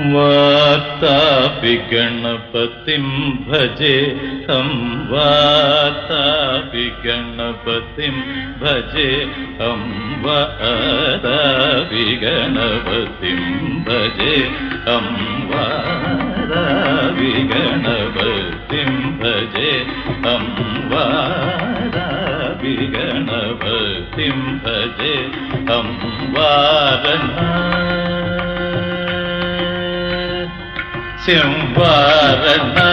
वातापि गणपतिं भजे तं वातापि गणपतिं भजे तं वादापि गणपतिं भजे तं वादापि गणपतिं भजे तं वादापि गणपतिं भजे तं वारणा संवारना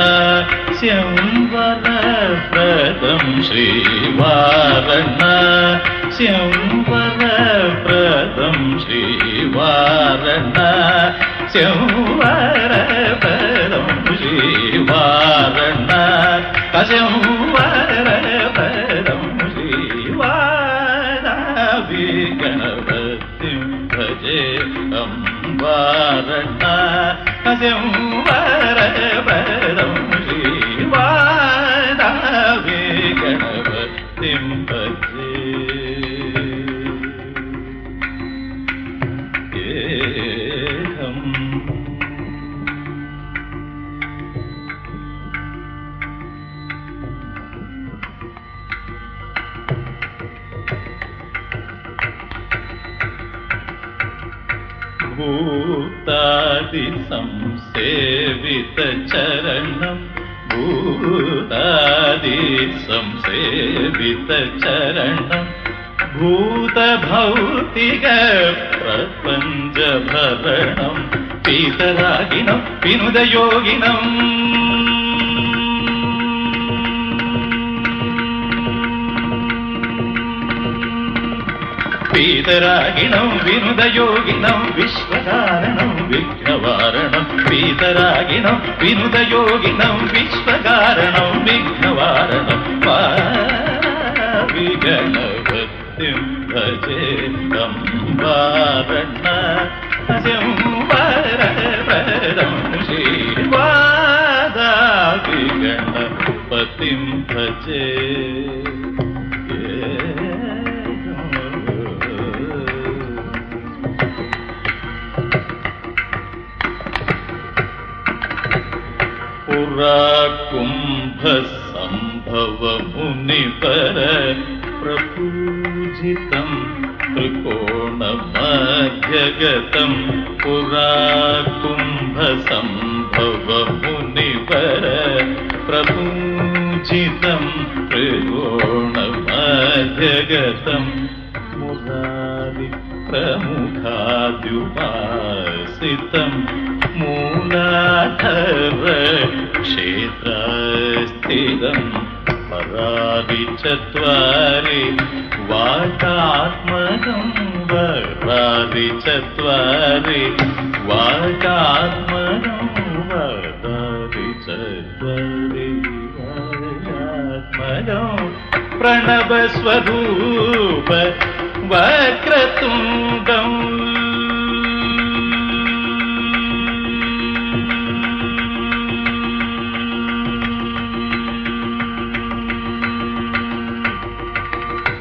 संवलप्रदं श्रीवारना संवरप्रदं श्रीवारना संवारपरं श्रीवारना संवारपरं श्रीवा गणपतिं भजे तं ശംവരപദം ശ്രീവാദാവേ ഗണപതിമ്പേ Oh. भूतादिसंसेवितचरणम् भूतादिसंसेवितचरणम् भूतभौतिगप्रपञ्चभरणं पीतरागिणं पिनुदयोगिनम् భౌతిక ప్రపంచ భరణం పీతరాగిణం వినుదయోగినం పీతరాగిణం వినుదయోగినం విశ్వకారణం విఘ్నవారణం పీతరాగిణం వినుదయోగినం విశ్వకారణం విఘ్నవారణం విగణపతిం पुरा कुम्भसंभव मुनि प्रपूजितम् त्रिकोणमध्यगतम् पुरा कुम्भसम्भवमुनिपर प्रपूजितम् त्रिकोणमध्यगतम् मुदाि प्रमुखाद्युपासितम् മൂലാധര ക്ഷേത്രസ്ഥിതം പരാതി ചരി വാചാത്മകം വരാതി ചരി വാചാത്മകം വരാതി ചരി വാചാത്മകം പ്രണവസ്വരൂപ വക്രതുണ്ടം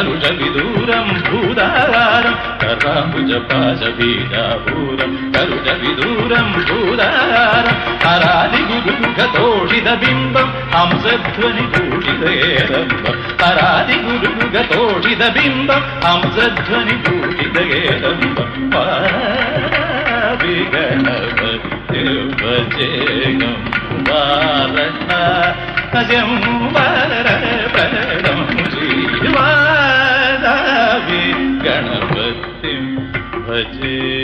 గరుడ విదూరం భూదారం కరాంబుజ పాశ బీజాభూరం గరుడ విదూరం భూదారం హరాది గురుముఖతోషిత బింబం హంసధ్వని పూషితేరంబం హరాది గురుముఖతోషిత బింబం హంసధ్వని పూషితేరంబం గణపతి జేగం వారణ Jai.